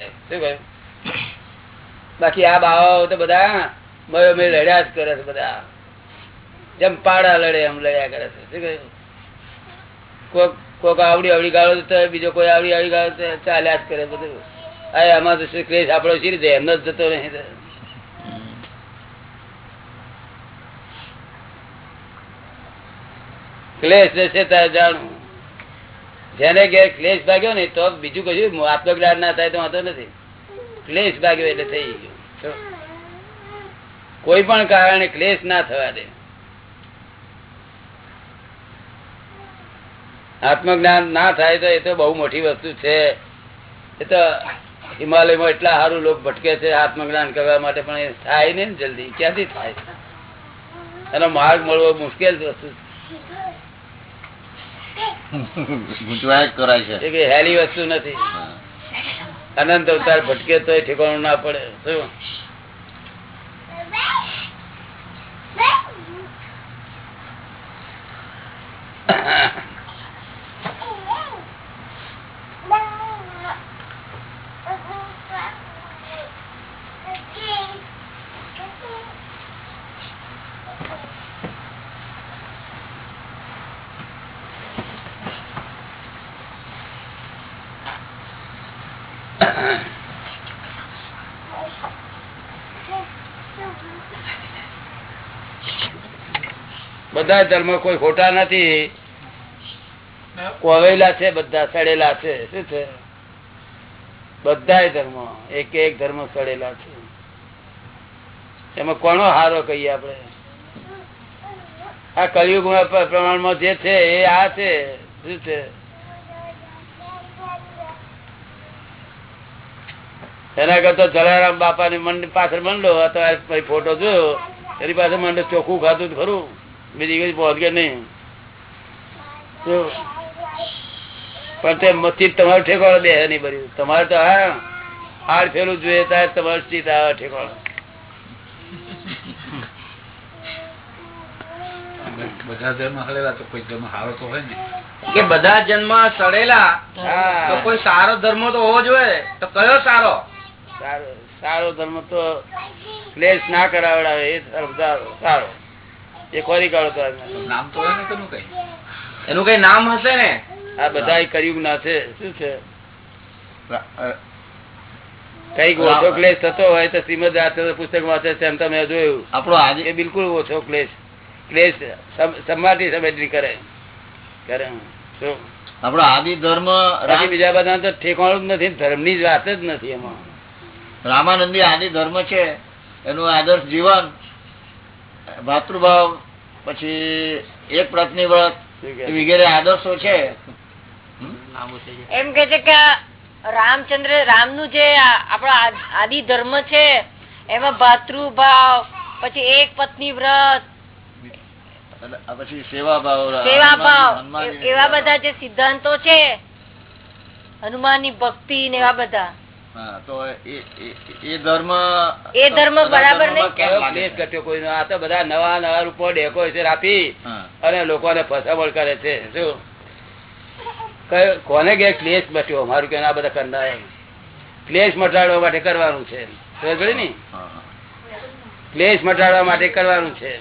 શું બાકી આ બાવાઓ તો બધા મયો મેં લડ્યા જ કરે છે બધા. જેમ પાડા લડે એમ લડ્યા કરે છે. શું કહ્યું? કોક કોક આવડી આવડી ગાળો તો બીજો કોઈ આવડી આવડી ગાળો તો ચાલ્યા જ કરે બધું. અરે આમાં તો ક્લેશ આપણો શી રીતે? એમનો જ જતો નહીં ક્લેશ રહેશે તારે જાણવું. જેને ઘેર ક્લેશ ભાગ્યો ને તો બીજું કશું આત્મજ્ઞાન ના થાય તો વાંધો નથી. ક્લેશ ભાગ્યો એટલે થઈ ગયો. કોઈ પણ કારણે ક્લેશ ના થવા દે. આત્મજ્ઞાન ના થાય તો એ તો બહુ મોટી વસ્તુ છે. એ તો હિમાલયમાં એટલા સારું લોકો ભટકે છે આત્મજ્ઞાન કરવા માટે પણ એ થાય ને જલ્દી. ક્યાંથી થાય? એનો માર્ગ મળવો મુશ્કેલ વસ્તુ ગૂંચવાયા કરાય છે કે હેલી વસ્તુ નથી. અનંત અવતાર ભટકે તો ઠેકાણું ના પડે શું બધા ધર્મ કોઈ ખોટા નથી. કોવેલા છે બધા સડેલા છે. શું છે? બધા ધર્મ એક એક ધર્મ સડેલા છે. એમાં કોનો હારો કહીએ આપણે? આ કલયુગ પ્રમાણમાં જે છે એ આ છે. શું છે? એના કરતા જલારામ બાપા ની મંડ પાછળ મંડો અથવા ફોટો જોયો એની પાસે મંડ ચોખ્ખું ખાતું ખરું? બીજી કઈ પહોંચ કે નહીં. પણ તે મસ્જિદ તમારું ઠેકાણો બે નહીં ભર્યું તમારે તો હા હાડ ફેરું જોઈએ ત્યારે તમારું સ્થિત આવે ઠેકાણો બધા તો કોઈ ધર્મ સારો તો હોય ને. કે બધા જન્મ સડેલા હા. તો કોઈ સારો ધર્મ તો હોવો જોઈએ. તો કયો સારો? સારો ધર્મ તો ક્લેશ ના કરાવડાવે એ ધર્મ સારો એ ખોરી કાઢો તો નામ તો એનું કઈ નામ હશે ને? આ બધા કળિયુગ ના છે. શું છે? કંઈક ઓછો ક્લેશ થતો હોય તો શ્રીમદ પુસ્તક વાંચે છે એમ તમે જોયું. આપણો આજે એ બિલકુલ ઓછો ક્લેશ. ક્લેશ સમ- સમાધિ સમજની કરે. કરે? આપણો આદિ ધર્મ બીજા બધા તો ઠેકાણું જ નથી ધર્મની જ વાત જ નથી એમાં. રામાનંદી આદિ ધર્મ છે એનું આદર્શ જીવન ભાતૃભાવ પછી એક પ્રતની વ્રત વગેરે આદર્શો છે. એમ કે છે કે રામચંદ્ર રામનું જે આ- આદિ ધર્મ છે એમાં ભાતૃભાવ પછી એક પત્ની વ્રત પછી સેવા ભાવ સેવા ભાવ એવા બધા જે સિદ્ધાંતો છે હનુમાનની ભક્તિ ને એવા બધા. તો એ- એ- એ ધર્મ એ ધર્મ બરાબર? ઘટ્યો કોઈનો? આ તો બધા નવા નવા રૂપો ડેકોરેશન આપી અને લોકોને ફસામણ કરે છે. શું? કોને કે ક્લેશ બચ્યો મારું કે આ બધા કરનાર ક્લેશ મટાડવા માટે કરવાનું છે. સમજ ને? ક્લેશ મટાડવા માટે કરવાનું છે.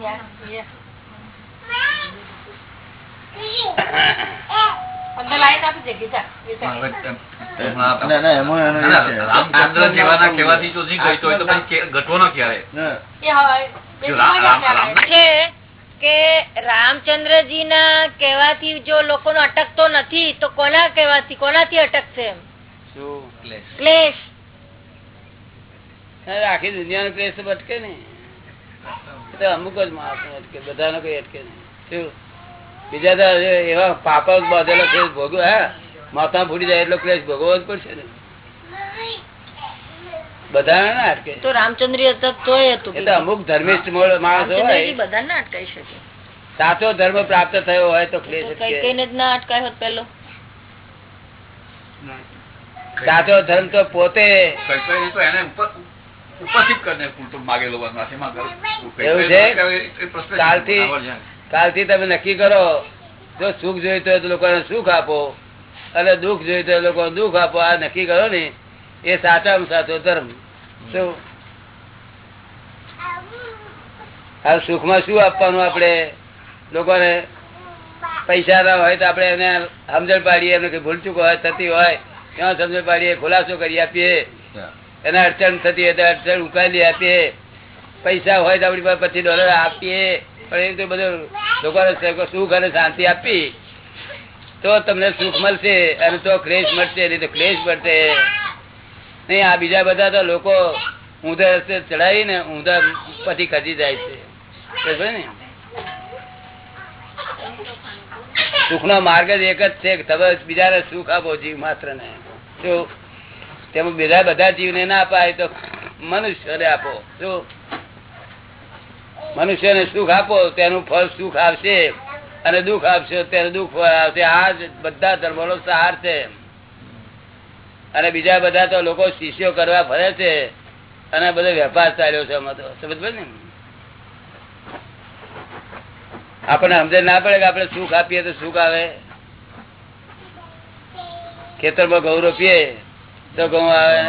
ના, ના, ના. ના, ના. રામચંદ્રજી ના. કેવાથી જો લોકો અટકતો નથી તો કોના કેવાથી કોનાથી અટકશે એમ? શું? ક્લેશ. આખી દુનિયાનો ક્લેશ અટકે ને અમુક જ માણસ અટકે બધાનો કઈ અટકે નહીં. શું? બીજા તો એવા પાપા બાંધેલો છે ભોગવ હા? માથા ફૂટી જાય એટલો ક્લેશ ભોગવવો જ પડશે ને. બધા ના અટકે. તો રામચંદ્ર હતા તોય હતું એ અમુક ધર્મિષ્ઠ માણસ હોય. બધા ના અટકાઈ શકે. સાચો ધર્મ પ્રાપ્ત થયો હોય તો ક્લેશ કઈ કઈને જ ના અટકાય હોત પેલો સાચો ધર્મ તો પોતે કઈ કઈ નહીં તો એને ઉપર- ઉપસ્થિત કરીને માગેલો એવું છે? કાલથી- તમે નક્કી કરો જો સુખ જોઈતો તો લોકોને સુખ આપો અને દુઃખ જોઈતો તો લોકોને દુઃખ આપો આ નક્કી કરો ને એ સાચામાં સાચો ધર્મ. શું? આ સુખમાં શું આપવાનું આપણે? લોકોને પૈસા ના હોય તો આપણે એને સમજણ પાડીએ એમને કઈ ભૂલચૂક હોય થતી હોય ત્યાં સમજણ પાડીએ ખુલાસો કરી આપીએ. એને અડચણ થતી હોય તો અડચણ ઉકાલી આપીએ. પૈસા હોય તો આપણી પાસે પછી ડોલર આપીએ. બધું સુખ અને શાંતિ આપી. તો તમને સુખ મળશે અને તો ક્લેશ મળશે, નહીં તો ક્લેશ મળશે. નહીં, આ બીજા બધા તો લોકો ઊંધા રસ્તે ચડાવીને ઊંધા પછી ખસી જાય છે. ને સુખ નો. માર્ગ જ એક જ છે તમે બીજાને સુખ આપો જીવ માત્ર ને જો તેમાં બીજા બધા જીવને ના અપાય તો મનુષ્યને આપો. શું મનુષ્યને સુખ આપો, તેનું ફળ સુખ આવશે. અને દુઃખ આપશો તેનું દુઃખ આવશે. આ જ બધા ધર્મોનો સહાર છે. અને બીજા બધા તો લોકો શિષ્યો કરવા ફરે છે. અને બધો વેપાર ચાલ્યો છે આમાં તો. ને? પડે કે આપણે સુખ આપીએ તો સુખ આવે. ખેતરમાં ઘઉં રોપીએ તો ઘઉં આવે.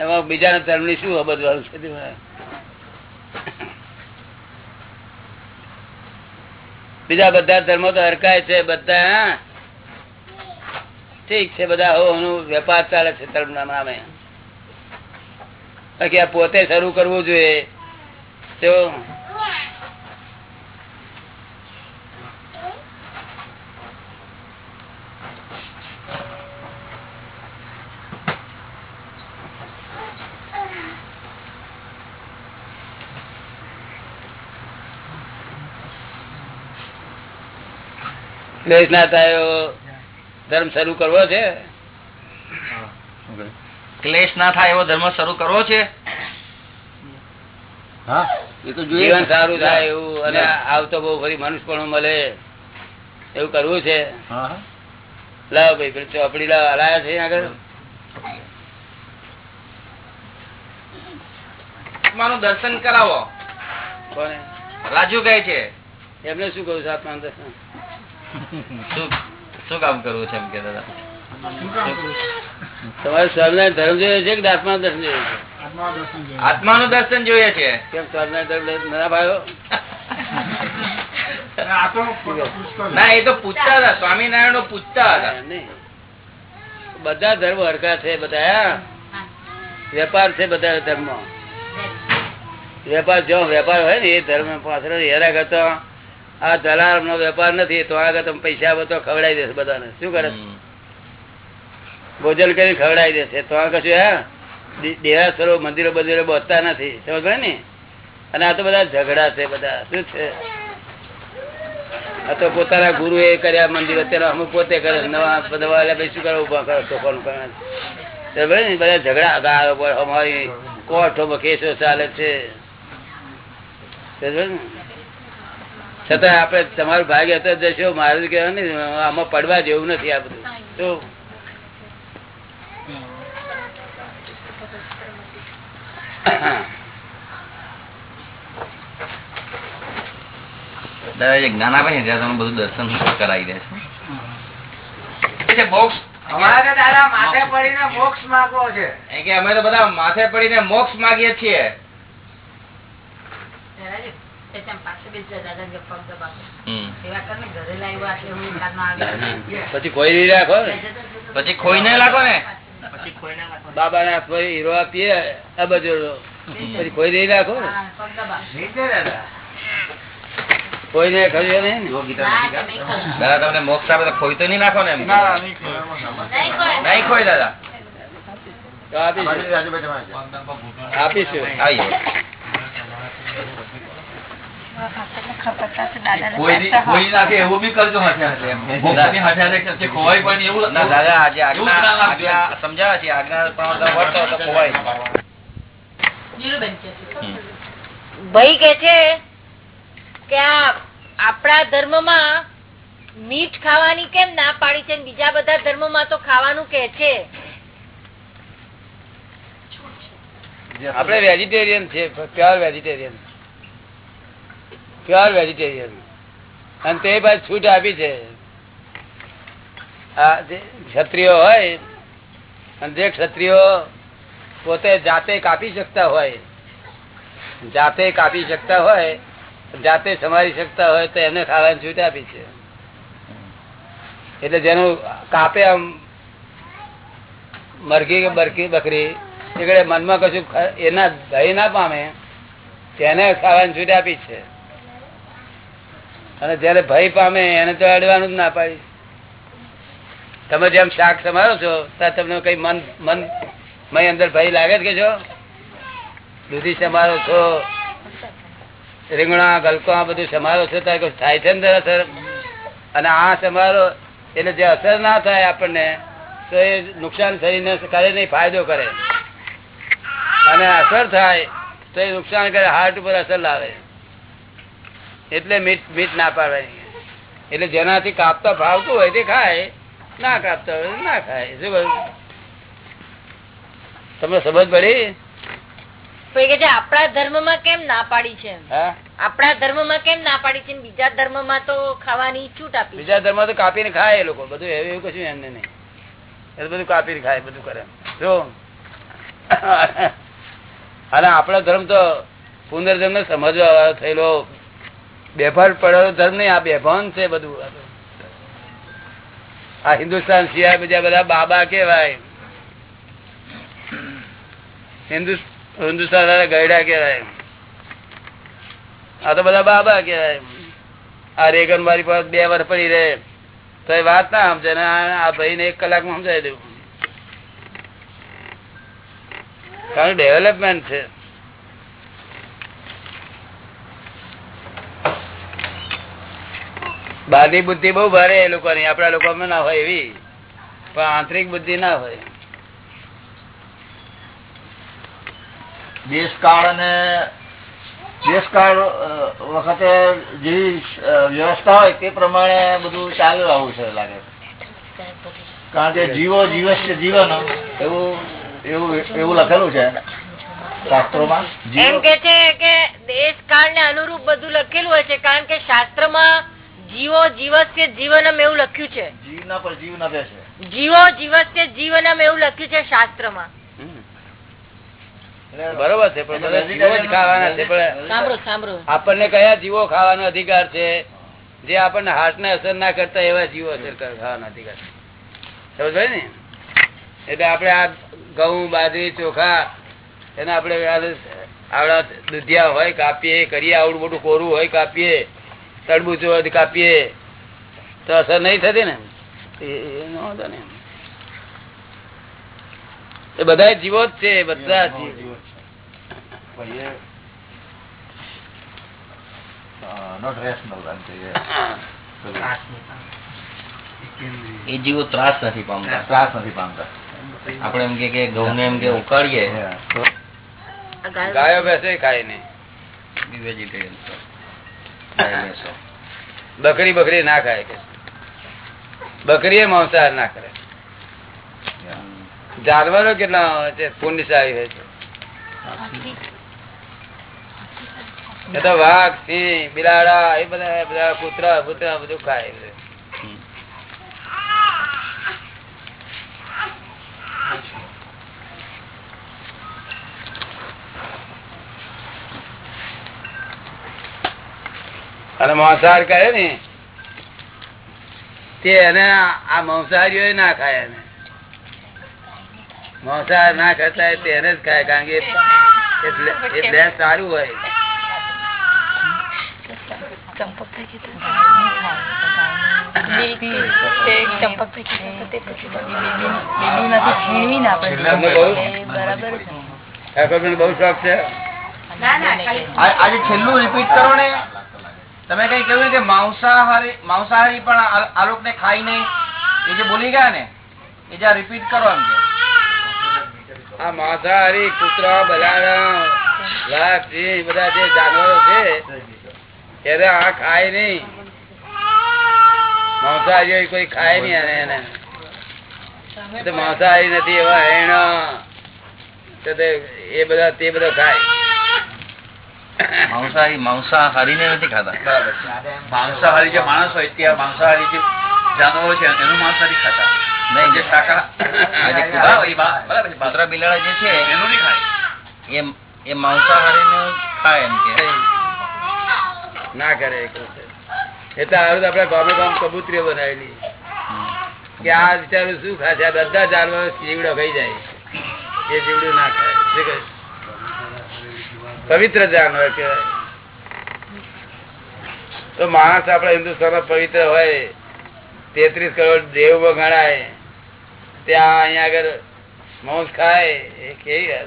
એમાં બીજાના ધર્મની શું અબદવાનું છે તેમાં? બીજા બધા ધર્મો તો હરકાય છે બધા? ઠીક છે બધા હોનું વેપાર ચાલે છે ધર્મ નામે બાકી આ પોતે શરૂ કરવું જોઈએ તો ક્લેશ ના થાય ધર્મ શરૂ કરવો છે? ક્લેશ ના થાય એવો ધર્મ શરૂ કરવો છે? હા. એ તો જોઈએ. જીવન સારું થાય એવું અને આવતો બહુ ફરી મનુષ્ય પણ મળે. એવું કરવું છે. લાવ ભાઈ પેલી ચોપડી લાવ. હલાયા છે આગળ? આત્માનું દર્શન કરાવો. કોને? રાજુ કહે છે. એમને શું કહું છું આત્માનું દર્શન? શું કામ કરવું છે એમ કે દાદા તમારે સ્વામિનારાયણ ધર્મ જોઈએ છે કે આત્મા દર્શન જોઈએ છે? આત્માનું દર્શન જોઈએ. છે. કેમ સ્વામિનારાયણ ધર્મ ના ભાયો ના એ તો પૂછતા હતા. સ્વામિનારાયણ નો પૂછતા હતા. બધા ધર્મ હરકા છે બધા વેપાર છે બધા ધર્મ વેપાર. જો વેપાર હોય ને એ ધર્મ પાછળ હેરા કરતો. આ દલાલ નો વેપાર નથી તો આગળ તમે પૈસા આપો તો ખવડાવી દેશે બધાને. શું કરે ભોજન કરી ખવડાવી દેશે. તો આ કશું હા? દેરાસરો મંદિરો બંદિરો બસતા નથી. સમજ ને? અને આ તો બધા ઝઘડા છે બધા. શું છે? આ તો પોતાના ગુરુ એ કર્યા મંદિરો અત્યારે અમુક પોતે કરે. નવા બધા પછી શું કરવું ઊભા કરો? તોફાન કરે? બધા ઝઘડા. ગાળો પર અમારી કોર્ટોમાં કેસો ચાલે છે. ને? છતાં આપડે તમારું ભાગ્ય હતો જશો મારું કહેવાય ને આમાં પડવા જેવું નથી આ બધું. તો જ્ઞાન આપે ને ત્યાં તમે બધું દર્શન કરાવી દે છે. મોક્ષ. માથે પડીને મોક્ષ માંગવો છે. કે અમે તો બધા માથે પડીને મોક્ષ માંગીએ છીએ. પછી કોઈ રાખો ને? પછી ખોઈ ને લાગો ને? બાબા ના કોઈ હીરો આપીએ અબજો પછી કોઈ નહીં રાખો નહીં દાદા. તમને મોક્ષ આપે તો ખોઈ તો નહીં નાખો ને એમ? નહીં ખોઈ દાદા. આપીશું. આપીશું. આવીએ. ભાઈ કે છે કે આપણા ધર્મમાં મીઠ ખાવાની કેમ ના પાડી છે? ને બીજા બધા ધર્મમાં તો ખાવાનું કે છે. આપણે વેજીટેરિયન છે પ્યોર વેજીટેરિયન પ્યોર વેજીટેરિયન. અને તે બાદ છૂટ આપી છે. આ ક્ષત્રિયો હોય, અને જે ક્ષત્રિયો પોતે જાતે કાપી શકતા હોય, જાતે કાપી શકતા હોય, જાતે સમારી શકતા હોય, તો એને ખાવાની છૂટ આપી છે. એટલે જેનું કાપે આમ, મરઘી કે બરકી બકરી એટલે મનમાં કશું એના દહી ના પામે, તેને ખાવાની છૂટ આપી છે. અને જયારે ભય પામે એને તો અડવાનું જ ના પાડી તમે જેમ શાક સમારો છો, ત્યાં તમને કઈ મન મન, મય અંદર ભય લાગે જ કે છો દૂધી સમારો છો, રીંગણા, ગલકો બધું સમારો છો, ત્યારે થાય છે અંદર અસર? અને આ સમારો એટલે જે અસર ના થાય આપણને, તો એ નુકસાન શરીરને કરે નહીં, ફાયદો કરે. અને અસર થાય, તો એ નુકસાન કરે, હાર્ટ ઉપર અસર લાવે. એટલે મીઠ મીઠ ના પાડવાની. એટલે જેનાથી કાપતા ભાવતું હોય તે ખાય ના કાપતા હોય ના ખાય. શું કહ્યું? તમને સમજ પડી? આપણા ધર્મ ધર્મમાં કેમ ના પાડી છે આપણા ધર્મમાં કેમ ના પાડી છે બીજા ધર્મમાં તો ખાવાની છૂટ આપી બીજા ધર્મ તો કાપીને ખાય એ લોકો. બધું એવું એવું કશું એમને નહીં. એ બધું કાપીને ખાય બધું કરે. જો. અને આપણા ધર્મ તો પુનર્જન્મ ને સમજવા થયેલો બેભાન પડેલો ધર્મ નહીં, આ બેભાન છે બધું. આ. હિન્દુસ્તાન સિવાય બીજા બધા બાબા કેવાય હિન્દુસ્તાન ગયડા કેવાય આ તો બધા બાબા કેવાય આ રેગન મારી પાસે બે વાર પડી રહે. તો એ વાત ના સમજે ને આ ભાઈ ને એક કલાકમાં સમજાવી દેવું. કારણ ડેવલપમેન્ટ છે. બહારની બુદ્ધિ બહુ ભારે એ લોકોની. આપડા લોકોમાં ના હોય એવી. પણ આંતરિક બુદ્ધિ ના હોય. દેશકાળ અને દેશકાળ વખતે જેવી વ્યવસ્થા હોય તે પ્રમાણે બધું ચાલુ આવું છે લાગે કારણ કે જીવો જીવસ્ય જીવન એવું એવું એવું લખેલું છે શાસ્ત્રોમાં. એમ કે છે કે દેશ કાળ ને અનુરૂપ બધું લખેલું હોય છે કારણ કે શાસ્ત્રમાં જીવો જીવસ્ય જીવનમ એવું લખ્યું છે. જીવના પર જીવ નભે છે. જીવો જીવસ્ય જીવનમ એવું લખ્યું છે શાસ્ત્રમાં. હમ. બરોબર છે પણ જીવો જ ખાવાના છે પણ સાંભળો સાંભળો. આપણને કયા જીવો ખાવાનો અધિકાર છે? જે આપણને હાર્ટ ને અસર ના કરતા એવા જીવો અસર ખાવાનો અધિકાર છે. સમજ ને? એટલે આપણે આ ઘઉં બાજરી ચોખા એને આપણે આવડા દુધિયા હોય કાપીએ કરીએ આવડું મોટું કોરું હોય કાપીએ. તરબૂચ કાપીએ. તો અસર નહીં થતી ને? એ- બધા જીવો જ છે બધા જીવો. એ જીવો ત્રાસ નથી પામતા. ત્રાસ નથી પામતા. આપડે એમ કે ઘઉં ને એમ કે ઉકાળીએ. ગાયો- બેસે ખાય નહીં. વેજીટેરિયન. બકરી બકરી ના ખાય કે બકરી માંસાહાર ના કરે. જાનવરો કેટલા હોય છે? પુણ્યશાળી હોય છે. વાઘ, સિંહ, બિલાડા, એ બધા બધા કૂતરા કૂતરા બધું ખાય છે. અને માંસાહાર કરે ને તે એને આ માંસાહારીઓ ના ખાય એને. માંસાહાર ના ખાતા તેને જ ખાય કારણ કે એટલે સારું હોય. બહુ શોખ છે. આજે છેલ્લું રિપીટ કરો ને. તમે કઈ કહ્યું કે માંસાહારી માંસાહારી પણ આ- આ લોકોને ખાઈ નહીં? એ જે બોલી ગયા ને, એ જ્યાં રિપીટ કરો એમ કે. માંસાહારી, કૂતરા સિંહ બધા જે જાનવરો છે એને આ ખાય નહીં? માંસાહારી કોઈ ખાય નહીં એને. એને માંસાહારી નથી, એવા હેણા. એ બધા તે બધા ખાય. માંસાહારી માંસાહારીને નથી ખાતા. માંસાહારી જે માણસ હોય ત્યાં માંસાહારી જે જાનવરો છે એનું માંસ નથી ખાતા. નહીં. જે શાકા આ જે હા, એ બા- બરાબર છે. કૂતરા બિલાડા જે છે એનું નહીં ખાય. એ એ માંસાહારી નું ખાય એમ કે. ના કરે એટલે હારું તો આપડે ગામે ગામ કબૂતરીઓ બનાવેલી. કે આ વિચારું શું ખાશે બધા જાનવરો જીવડો ખાઈ જાય એ જીવડું ના ખાય. શું કહે? પવિત્ર જાનવર કહેવાય તો માણસ આપડે હિન્દુસ્તાન પવિત્ર હોય, તેત્રીસ કરોડ દેવ ગણાય ત્યાં અહીંયા આગળ મોસ ખાય, એ કેવી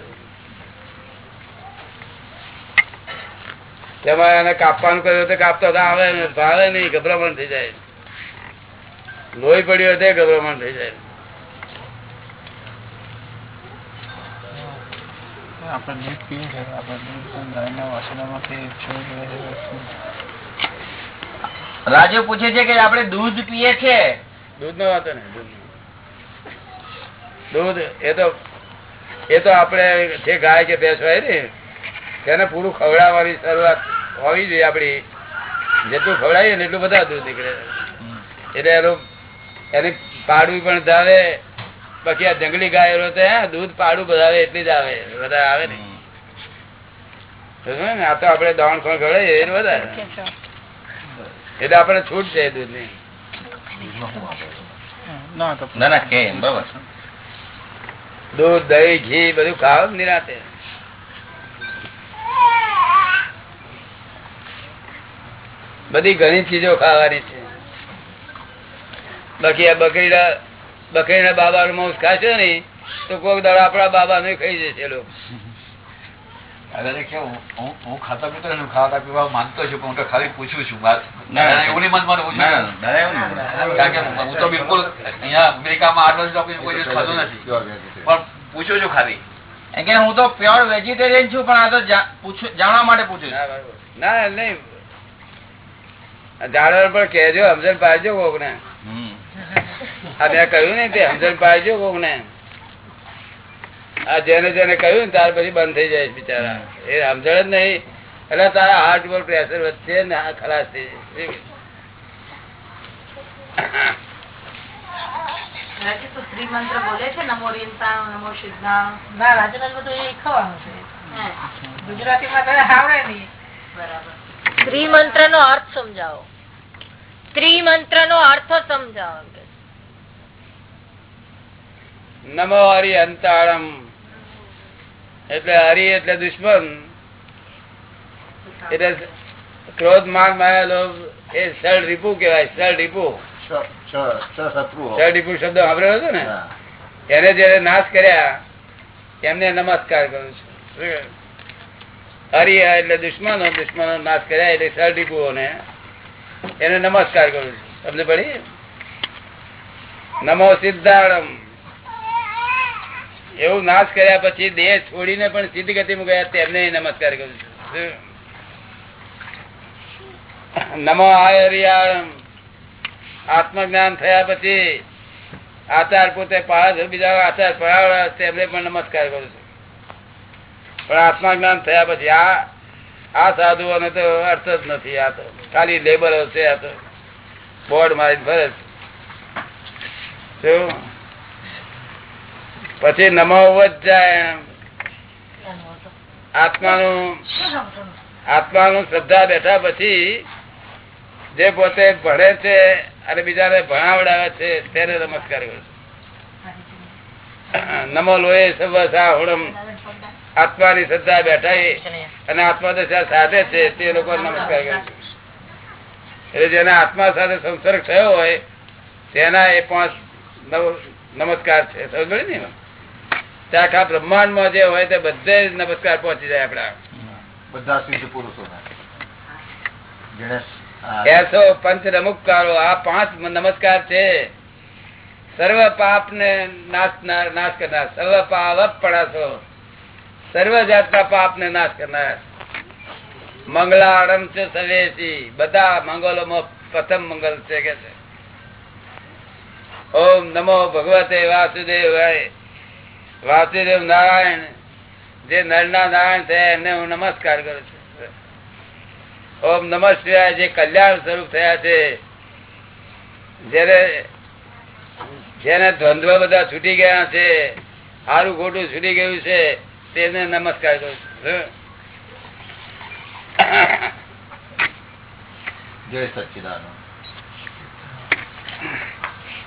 તેમાં એને કાપવાનું કર્યું તો કાપતો તો આવે ભાવે નહીં, ગભરામણ થઈ જાય. લોહી પડ્યું હોય ગભરામણ થઈ જાય. રાજુ પૂછે છે કે આપણે દૂધ પીએ છે? દૂધ નો વાતો ને દૂધ એ તો એ તો આપણે જે ગાય કે ભેંસ હોય ને તેને પૂરું ખવડાવવાની શરૂઆત હોવી જોઈએ આપડી જેટલું ખવડાવીએ ને એટલું બધા દૂધ નીકળે. એટલે એનું એની પાડવી પણ ધાવે બાકી આ જંગલી ગાય તો હે, દૂધ પાડું બધાવે એટલી જ આવે બધા આવે ને ને? આ તો આપડે દોણ ખોણ ખવડાવીએ એ વધારે. એટલે આપણે છૂટ છે દૂધની ના ના કે બરોબર. દૂધ દહીં ઘી બધું ખાવ નિરાતે. બધી ઘણી ચીજો ખાવાની છે. બાકી આ બકરીડા બકરીના બાબા નું માંસ ખાશે ને તો કોઈક દાડો આપણા બાબા નું ખાઈ જશે લોકો. કેવું હું હું ખાતા પીતો ખાતા પીવા માનતો છું પણ હું તો ખાલી પૂછું છું એવું નહીં કારણ કે હું તો બિલકુલ અહીંયા અમેરિકામાં આટલો જ કોઈ કોઈ ખાધું નથી. પણ પૂછું છું ખાલી. કે હું તો પ્યોર વેજીટેરિયન છું પણ આ તો પૂછું- જાણવા માટે પૂછું ના. નહીં. જાણવા પણ કહેજો સમજણ પાડજો કોક ને આ મેં કહ્યું ને તે સમજણ પાડજો કોક ને આ જેને જેને કહ્યું ને ત્યાર પછી બંધ થઈ જાય છે બિચારા. એ સમજણ જ નહીં. એટલે તારા હાર્ટ ઉપર પ્રેશર વધશે ને આ ખલાસ થઈ જશે ત્રિમંત્ર નો અર્થ સમજાવો. ત્રિમંત્ર નો અર્થ સમજાવો. નમો હરિ અંતાળમ. એટલે હરિ એટલે દુશ્મન. એટલે ક્રોધ માન માયા લોભ એ સળ રીપુ કેવાય સળ રીપુ. સળ રીપુ શબ્દ સાંભળ્યો હતો ને? એને જયારે નાશ કર્યા એમને નમસ્કાર કરું છું. હરિ એટલે દુશ્મનો દુશ્મનો નાશ કર્યા એટલે સળ રીપુઓને એને નમસ્કાર કરું છું. સમજ પડી? નમો સિદ્ધાણમ એવું નાશ કર્યા પછી દેહ છોડીને પણ સિદ્ધ ગતિ ગયા તેમને નમસ્કાર કરું? નમો આયરિયાળમ આત્મજ્ઞાન થયા પછી આચાર પોતે પાડે બીજા આચાર પડાવડા તેમને પણ નમસ્કાર કરું છું પણ આત્મા જ્ઞાન થયા પછી આ આ સાધુઓને તો અર્થ જ નથી આ તો ખાલી લેબરો છે આ તો બોર્ડ મારી ફરે છે. શું? પછી નમો જાય એમ. આત્માનું આત્માનું શ્રદ્ધા બેઠા પછી જે પોતે ભણે છે અને બીજાને ભણાવડાવે છે, તેને નમસ્કાર કરે નમો લોહે આત્માની શ્રદ્ધા બેઠા અને આત્મા દશા સાથે છે, તે લોકો નમસ્કાર કરે એટલે જેને આત્મા સાથે સંસર્ગ થયો હોય, તેના એ પાંચ નમસ્કાર છે. સમજ ને તે આખા બ્રહ્માંડમાં જે હોય તે બધે જ નમસ્કાર પહોંચી જાય આપડા બધા સિદ્ધ પુરુષો એસો પંચ નમુકારો આ પાંચ નમસ્કાર છે. સર્વ પાપ ને નાશ નાશ કરનાર. સર્વ પાવક પડાશો સર્વ જાતના પાપ ને નાશ કરનાર. મંગળારમ છે સવેશી. બધા મંગલોમાં પ્રથમ મંગલ છે કે છે. ઓમ નમો ભગવતે વાસુદેવાય. વાસુદેવ નારાયણ, જે નરના નારાયણ થયા, એમને હું નમસ્કાર કરું છું. ઓમ નમ શિવાય, જે કલ્યાણ સ્વરૂપ થયા છે, જેને જેને દ્વંદ્વ બધા છૂટી ગયા છે સારું ખોટું છૂટી ગયું છે તેને નમસ્કાર કરું છું. જય સચિદાનંદ.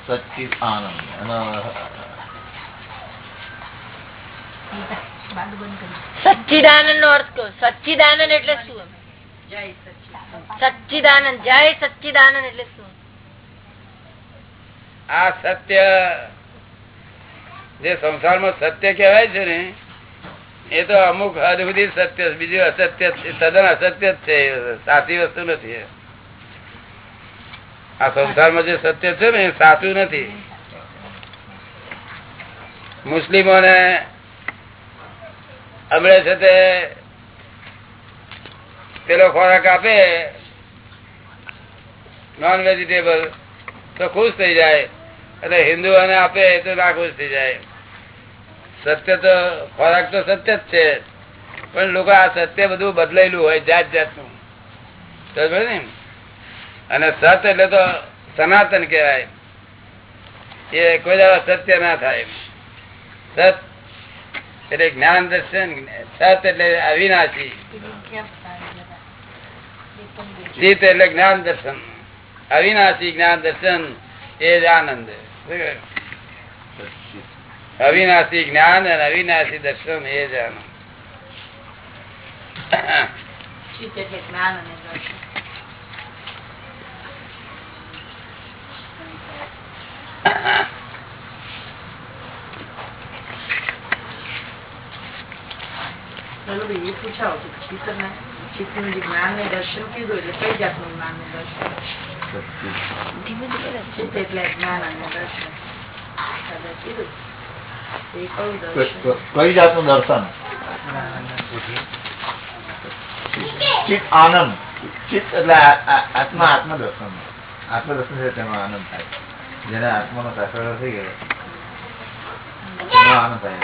સચિદ આનંદ સચ્ચિદાનંદ નો અર્થ કહો. સચ્ચિદાનંદ એટલે શું? સચ્ચિદાનંદ. જય સચ્ચિદાનંદ એટલે શું? આ સત્ય જે સંસારમાં સત્ય કહેવાય છે ને એ તો અમુક હદ સુધી સત્ય બીજું અસત્ય જ છે તદ્દન અસત્ય જ છે. સાચી વસ્તુ નથી. આ સંસારમાં જે સત્ય છે ને એ સાચું નથી. મુસ્લિમોને હમણે છે તે પેલો ખોરાક આપે નોન વેજીટેબલ તો ખુશ થઈ જાય. અને હિન્દુઓને આપે તો ના ખુશ થઈ જાય. સત્ય તો, ખોરાક તો સત્ય જ છે. પણ લોકો આ સત્ય બધું બદલાયેલું હોય, જાત જાતનું. ને અને સત એટલે તો સનાતન કહેવાય. એ કોઈ દાવા સત્ય ના થાય. સત એટલે જ્ઞાન દર્શન સત એટલે અવિનાશી. જીત એટલે જ્ઞાન દર્શન. અવિનાશી જ્ઞાન દર્શન એ જ આનંદ. અવિનાશી જ્ઞાન અને અવિનાશી દર્શન એ જ આનંદ. જ્ઞાન અને દર્શન લલુભાઈ, એ પૂછાવો કે ચિત્તના ચિત્તનું જે જ્ઞાન ને દર્શન કીધું એટલે કઈ જાતનું જ્ઞાન ને દર્શન ચિત્ત એટલે જ્ઞાન અને દર્શન દાદા કીધું એ કયું દર્શન કઈ જાતનું દર્શન ચિત્ત આનંદ ચિત્ત એટલે આ- આ- આત્મા આત્મ દર્શન આત્મ દર્શન છે તેમાં આનંદ થાય જેને આત્માનો સાક્ષર થઈ ગયો તેમાં આનંદ થાય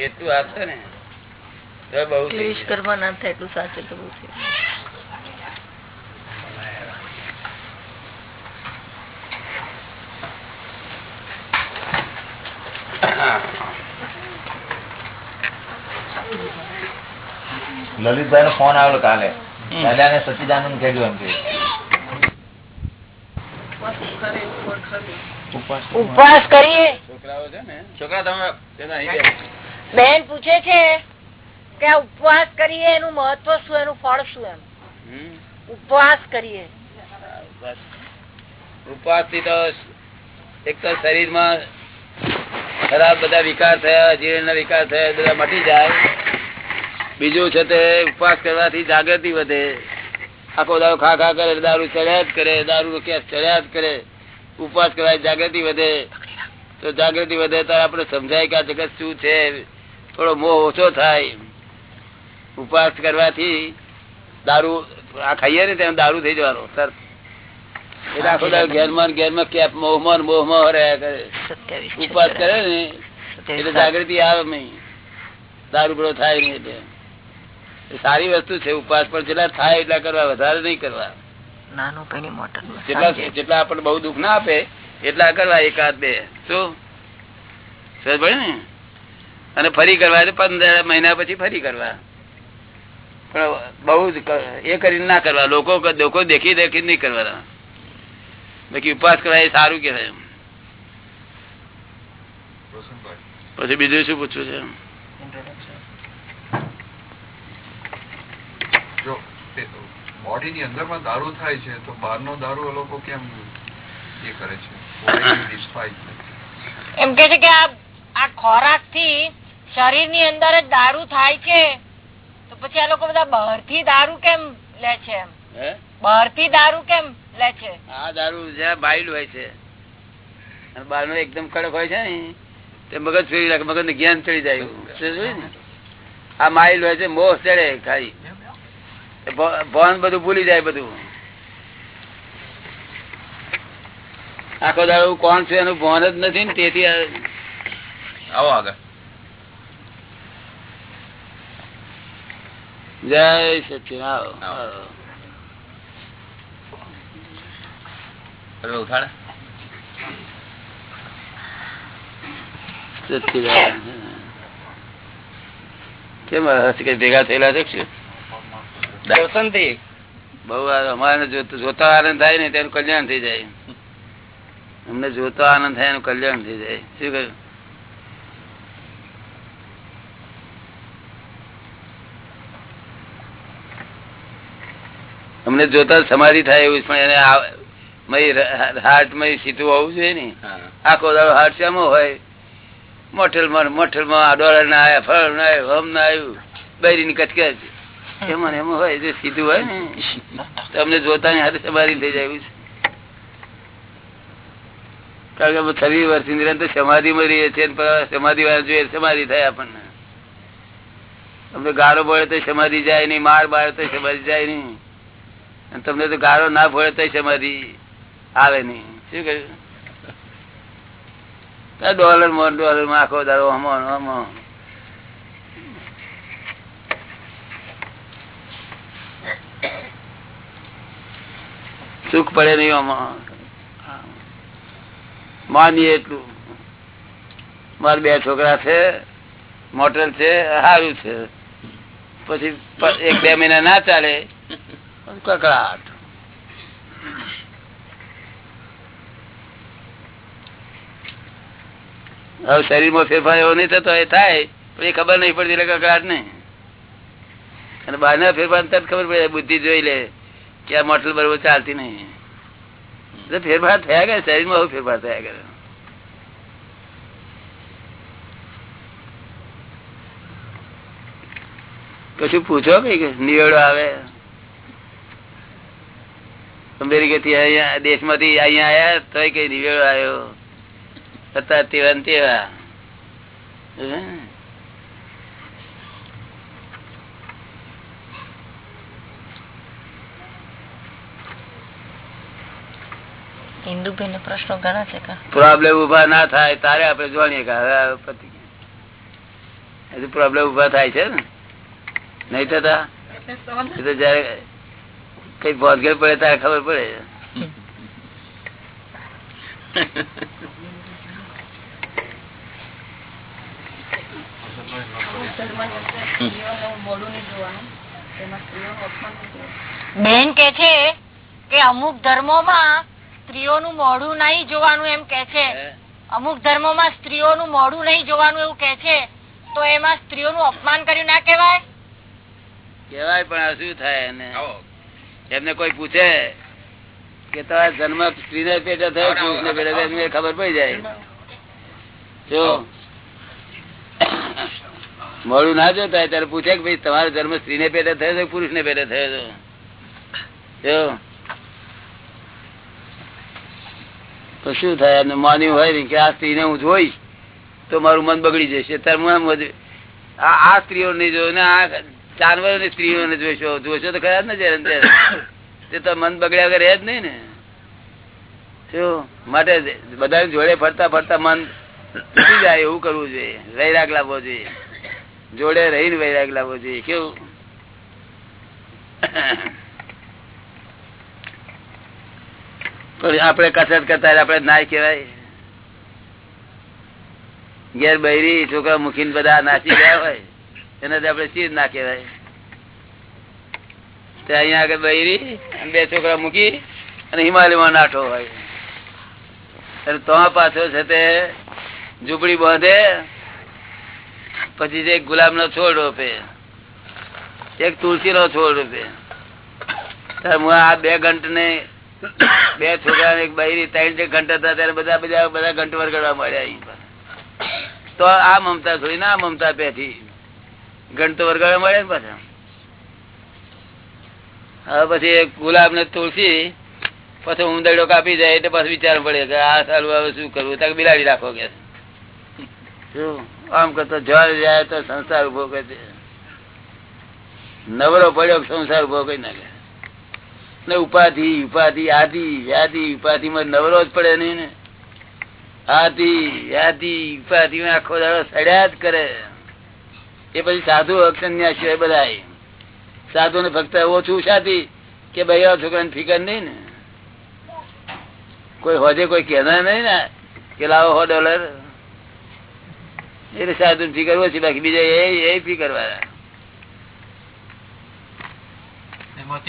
એટલું આપશે ને તો બહુ થઈ ક્લેશ જાય. કરવા ના થાય એટલું સાચું તો બહુ છે. લલિતભાઈ નો ફોન આવ્યો કાલે દાદા ને સચિદાનંદ કહેલું એમ કે ઉપવાસ કરીએ છોકરાઓ છે ને છોકરા તમે બે. બેન પૂછે છે કે ઉપવાસ કરીએ એનું મહત્વ શું એનું ફળ શું એમ ઉપવાસ કરીએ. ઉપવાસથી તો એક તો શરીરમાં ખરાબ બધા વિકાર થયા જીવન વિકાર થયા બધા મટી જાય. બીજું છે તે ઉપવાસ કરવાથી જાગૃતિ વધે. આખો દારૂ ખા ખા કરે દારૂ ચડ્યા જ કરે દારૂ રોક્યા ચડ્યા જ કરે. ઉપવાસ કરવાથી જાગૃતિ વધે. તો જાગૃતિ વધે તો આપણે સમજાય કે આ જગત શું છે. થોડો મોહ ઓછો થાય. ઉપવાસ કરવાથી દારૂ આ ખાઈએ ને ત્યાં દારૂ થઈ જવાનો સર એટલે આખો દાડો ઘેરમાં ઘેરમાં કેપ મોહમાં મોહમાં રહ્યા કરે. ઉપવાસ કરે ને એટલે જાગૃતિ આવે નહીં. દારૂ બળો થાય નહીં એટલે. સારી વસ્તુ છે ઉપવાસ પણ જેટલા થાય એટલા કરવા વધારે નહીં કરવા. જેટલા જેટલા આપણને બહુ દુઃખ ના આપે એટલા કરવા એકાદ બે. શું? ને? અને ફરી કરવા પંદર મહિના પછી ફરી કરવા. પણ બહુ જ એ કરીને ના કરવા. લોકો લોકો દેખી દેખી નહીં કરવાના. બાકી ઉપવાસ કરવા એ સારું કહેવાય પછી બીજું શું પૂછવું છે? બોડી ની અંદરમાં દારૂ થાય છે તો બહાર નો દારૂ લોકો કેમ એ કરે છે. એમ કે છે કે આ આ ખોરાકથી શરીરની અંદર જ દારૂ થાય છે તો પછી આ લોકો બધા બહારથી દારૂ કેમ લે છે એમ? બહારથી દારૂ કેમ લે છે? આ દારૂ જ્યાં બાયલ હોય છે. બાર નો એકદમ કડક હોય છે ને તે મગજ ફેરી રાખે મગજ ને જ્ઞાન ચડી જાય. આ માઇલ હોય છે મોહ ચડે ખાલી. એ ભ- ભાન બધું ભૂલી જાય બધું. આખો દાડો કોણ છે એનું ભવન જ નથી ને તેથી આવો આગળ. જય સચિન આવો ભેગા થયેલા છે બહુ અમારે જોતા આનંદ થાય ને તેનું કલ્યાણ થઈ જાય. અમને જોતો આનંદ થાય એનું કલ્યાણ થઈ જાય. શું કહ્યું? અમને જોતા સમાધિ થાય એવું પણ એને આ- હાર્ટ મય સીધું હોવું જોઈએ ને. આખો દાડો હાર્ટ શામાં હોય? મોટેલમાં મોટેલમાં ડોલર ના આવ્યા ફળ ના આવ્યું હમ ના આવ્યું બૈરી ની કચકચ. એમાં એમાં હોય જે સીધું હોય ને. તો અમને જોતા ની હાથે સમાધિ થઈ જાય એવું છે. કારણ કે છવ્વીસ વર્ષની નિરંતર સમાધિ માં રહીએ છીએ સમાધિ વાળા જોઈએ સમાધિ થાય આપણને. અમને ગારો પડે તો સમાધિ જાય નહીં માર બાર તો સમાધિ જાય નહીં. તમને તો ગારો ના પડે તો સમાધિ આવે નહીં. શું કહ્યું? ડોલરમાં ડોલરમાં આખો દારો હમો હમો. સુખ પડે નહીં આમાં માનીએ એટલું. મારા બે છોકરા છે મોટર છે સારું છે. પછી એક બે મહિના ના ચાલે. કકડાટ. હવે શરીરમાં ફેરફાર એવો નહીં થતો, એ થાય, પણ એ ખબર નહીં પડતી એટલે કકડાટ નહીં અને બહારના ફેરફાર તરત ખબર પડે, બુદ્ધિ જોઈ લે કે આ મોટલ બરોબર ચાલતી નહીં. ફેરફાર થયા કરે, શરીરમાં બહુ ફેરફાર થયા કરે. કશું પૂછો કઈ નિવેડો આવે. અમેરિકા થી અહીંયા દેશમાંથી અહીંયા આયા તો કઈ નિવેડો આવ્યો. હતા તેવા તેવા. હિન્દુભાઈ પ્રશ્નો ઘણા છે પ્રોબ્લેમ ઊભા ના થાય તારે આપણે જાણીએ કે હવે આ હજુ પ્રોબ્લેમ ઊભા થાય છે ને? નહીં થતા? જયારે કઈ ભોજગર પડે તારે ખબર પડે? બેન કે છે કે અમુક ધર્મોમાં સ્ત્રીઓનું મોઢું નહીં જોવાનું એમ કે છે. અમુક ધર્મોમાં સ્ત્રીઓનું મોઢું નહીં જોવાનું એવું કે છે તો એમાં સ્ત્રીઓનું અપમાન કર્યું ના કેવાય કેવાય પણ આ શું થાય એને? એમને કોઈ પૂછે કે તારા જન્મ સ્ત્રીને પેટે થયો પુરુષને પેટે થયો ખબર પડી જાય. જો મોડું ના જોતા ત્યારે પૂછે કે ભાઈ તમારો જન્મ સ્ત્રીને પેટે થયો છે પુરુષ ને પેટે થયો જો. તો શું થાય? એમને માન્યું હોય ને કે આ સ્ત્રીને હું જોઈશ તો મારું મન બગડી જશે. ત્યારે હું આ સ્ત્રીઓ નહીં જોયું ને આ જાનવરો ની સ્ત્રીઓને જોઈશો જોશો તો ખરા જ ને જયારે તે તો મન બગડ્યા વગર રહે જ નહીં ને. શું માટે બધા જોડે ફરતા ફરતા મન તૂટી જાય એવું કરવું જોઈએ વૈરાગ લાવવો જોઈએ. જોડે રહીને વૈરાગ લાવવો જોઈએ કેવું? પણ આપણે કસરત કરતા આપણે નાય કેવાય ઘેર બૈરી છોકરા મૂકીને બધા નાસી ગયા હોય. એનાથી આપડે ચીજ ના કહેવાય. ત્યાં આગળ બૈરી બે છોકરા મૂકી અને હિમાલયમાં નાઠો હોય. તો પાછો છે તે ઝૂંપડી બાંધે, પછી ગુલાબ નો છોડ રોપે. એક તુલસી નો છોડ રોપે. હું આ બે ઘંટ ને બે છોકરા એક બૈરી ત્રણ ઘંટ હતા, ત્યારે બધા બધા બધા ઘંટ વરગડવા મળ્યા તો આ મમતા થોડી, ના મમતા પેથી ઘંટ તો વરગાડવા મળે ને પાછા. હવે પછી ગુલાબ ને તુલસી, પછી ઉંદરડો કાપી જાય એટલે પછી વિચાર પડે કે આ સારું હવે શું કરવું? તક બિલાડી રાખો કે આમ કરતો જળ જાય તો સંસાર ઊભો કરી નવરો પડ્યો સંસાર ઊભો કરી નાખે. ને ઉપાધિ ઉપાધિ, આદિ યાદિ ઉપાધિ માં નવરો જ પડે નહીં ને. આદિ યાદિ ઉપાધિ માં આખો દાડો સડ્યા જ કરે. એ પછી સાધુ અક્ષન્યાસી હોય બધા સાધુ ને ફક્ત ઓછું સાથી કે ભાઈ આ છોકરાને ફિકર નહીં ને? કોઈ હોજે કોઈ કહેનાર નહીં ને? કે લાવો હો ડોલર. એટલે સાધુ ફિકર ઓછી બાકી બીજા એ એ ફિકર વાળા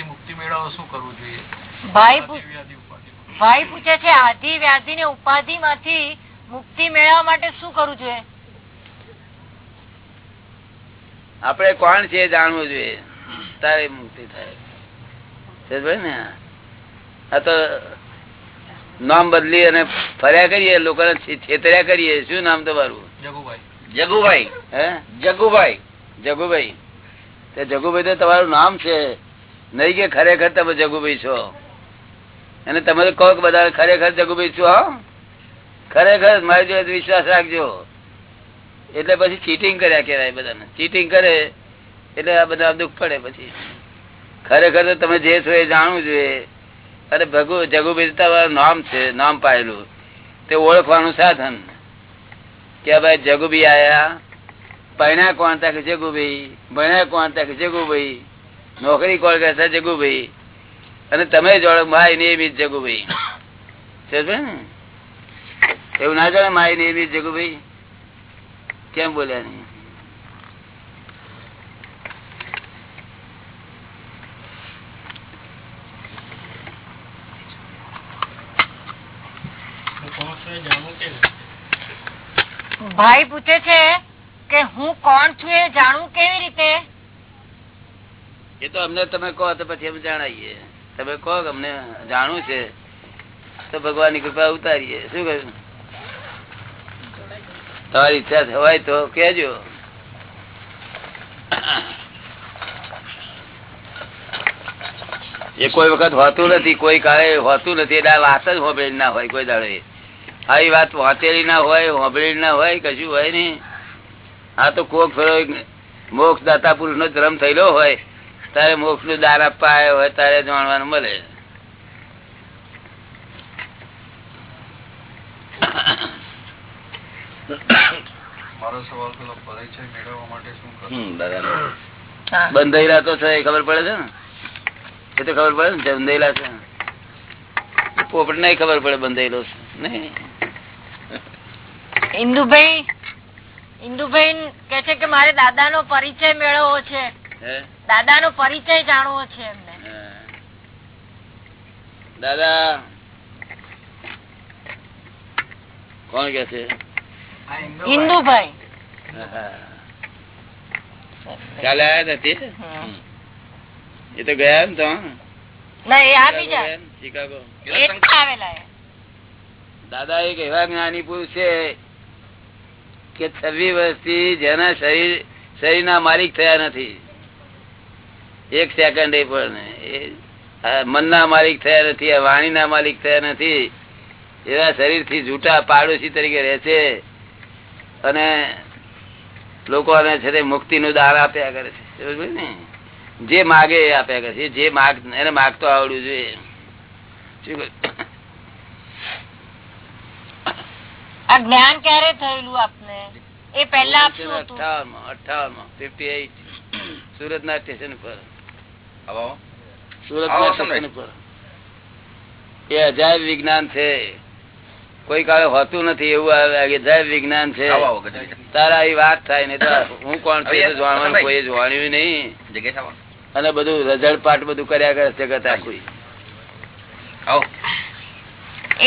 મુક્તિ મેળવવા શું કરવું જોઈએ? ભાઈ પૂ- વ્યાધિ ઉપાધિ ભાઈ પૂછે છે આધિ વ્યાધિ ને ઉપાધિ માંથી મુક્તિ મેળવવા માટે શું કરવું જોઈએ? આપણે કોણ છે જાણવું જોઈએ. તારે મુક્તિ થાય. ને? આ તો નામ બદલી અને ફર્યા કરીએ લોકોને છેતર્યા કરીએ. શું નામ તમારું? જગુભાઈ. જગુભાઈ. હે? જગુભાઈ. જગુભાઈ. તે જગુભાઈ તો તમારું નામ છે. નહીં કે ખરેખર તમે જગુભાઈ છો. અને તમે કહો કે બધા ખરેખર જગુભાઈ છો હા? ખરેખર મારી જોડે વિશ્વાસ રાખજો. એટલે પછી ચીટિંગ કર્યા કેવાય બધાને. ચીટિંગ કરે એટલે આ બધા દુઃખ પડે પછી. ખરેખર તો તમે જે છો એ જાણવું જોઈએ. અરે ભગુ, જગુ તો તમારું નામ છે, નામ પાયેલું. તે ઓળખવાનું સાધન. કે ભાઈ જગુબી આયા. પૈણા કોણ તક જગુભાઈ? ભણ્યા કોણ તક જગુભાઈ? નોકરી કોણ કરતા જગુભાઈ? અને તમે જોડો માય નિયમિત જગુભાઈ. એવું ના જાણે માય નિયમિત જગુભાઈ? કેમ બોલ્યા નહીં? ભાઈ પૂછે છે કે હું કોણ છું એ જાણવું કેવી રીતે? એ તો અમને તમે કહો તો પછી અમે જણાવીએ. તમે કહો કે અમને જાણવું છે તો ભગવાનની કૃપા ઉતારીએ. શું કહ્યું? તમારી ઈચ્છા થવાય તો કેજો એ કોઈ વખત હોતું નથી, કોઈ કાળે હોતું નથી. એટલે વાત જ હોંભળેલી ના હોય કોઈ દાડે. આવી વાત વાંચેલી ના હોય હોંભળેલી ના હોય, કશું હોય નઈ આ તો કોક મોક્ષ દાતા પુરુષ નો જન્મ થયેલો હોય, તારે મોક્ષનું દાન આપવા આવ્યો હોય, તારે જાણવાનું મળે મારો સવાલ પેલો પરિચય મેળવવા માટે શું કરવું હમ, બરાબર. બંધાયેલા તો છે ખબર પડે છે ને? એ તો ખબર પડે ને બંધાયેલા છે. પોપટ નહીં ખબર પડે બંધાયેલો છે નહીં? ઇન્દુભાઈ ઇન્દુભાઈ કે છે કે મારે દાદા નો પરિચય મેળવવો છે. દાદા નો પરિચય જાણવો છે એમને. દાદા કોણ કે છે? ઇન્દુભાઈ ચાલે આવ્યા નથી એ તો ગયા ને તો ના. દાદા એક એવા જ્ઞાની પુરુષ છે કે છવ્વીસ વર્ષથી જેના શરીર શરીરના માલિક થયા નથી. એક સેકન્ડ એ પણ મનના માલિક થયા નથી વાણીના માલિક થયા નથી. એવા શરીરથી જૂટા પાડોશી તરીકે રહે છે. અને લોકોને છે તે મુક્તિ નું દાન આપ્યા કરે છે. ને? જે માગે એ આપ્યા કરે છે. જે માગ એને માગતો આવડવું જોઈએ. શું કહ્યું? આ જ્ઞાન ક્યારે થયેલું આપને? એ પહેલા આપ શું હતું. અઠાવનમાં અઠાવનમાં ફિફ્ટી એઇટ સુરત ના સ્ટેશન પર સુરત ના સ્ટેશન પર એ અજાયબ વિજ્ઞાન છે. કોઈ કાળે હોતું નથી એવું આ અજાયબ વિજ્ઞાન છે. આવો આવો. તારા એ વાત થાય ને હું કોણ છું જાણવાનું કોઈ જાણ્યું નહીં. અને બધું રઝળપાટ બધું કર્યા કરે જગત આખું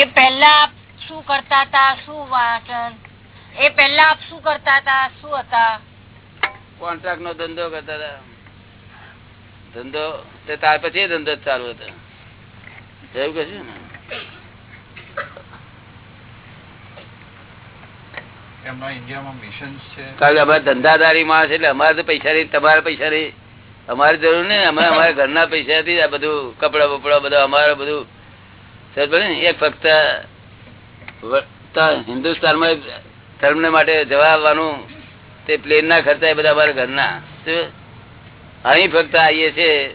એ પહેલા આપ શું કરતા હતા શું વાંચન? એ પહેલા આપ શું કરતા હતા શું હતા? કોન્ટ્રાક્ટ નો ધંધો કરતા હતા ધંધો તે ત્યાર પછી એ ધંધો ચાલુ હતો. એવું ને એમના ઇન્ડિયામાં મિશન્સ છે કારણ કે અમારે ધંધાદારી માણસ એટલે અમારે તો પૈસા નહીં, તમારા પૈસા નહીં. અમારે જરૂર નહીં, અમે અમારા ઘરના પૈસાથી જ આ બધું કપડા બપડા બધા અમારે બધું. સમજ પડી ને? એક ફક્ત વ- તા- ધર્મ માટે જવા તે પ્લેન ના ખર્ચા બધા અમારા ઘરના. અહીં ફક્ત આવીએ છીએ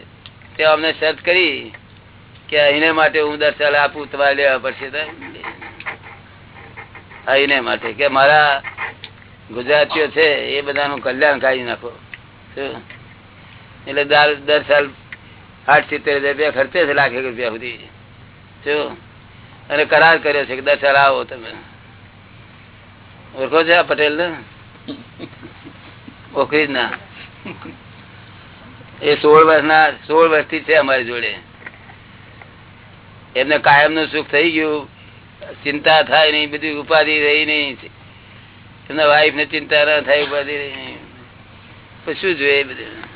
તે અમને સર્ચ કરી કે અહીંને માટે હું દર્શન આપું, તમારે લેવા પડશે તો માટે કે મારા ગુજરાતીઓ છે એ બધાનું કલ્યાણ કાઢી નાખો. એટલે દર દર સાલ આઠ સિત્તેર હજાર રૂપિયા ખર્ચે છે લાખ એક રૂપિયા સુધી. શું? અને કરાર કર્યો છે કે દર સાલ આવો તમે. ઓળખો છો આ પટેલ ને ઓખરી ના. એ સોળ વર્ષના, સોળ વર્ષથી છે અમારી જોડે. એમને કાયમનું સુખ થઈ ગયું. ચિંતા થાય નહીં બધી ઉપાધિ રહી નહીં. એમના વાઈફ ને ચિંતા ના થાય ઉપાધિ રહી નહીં. પછી શું જોઈએ બધું?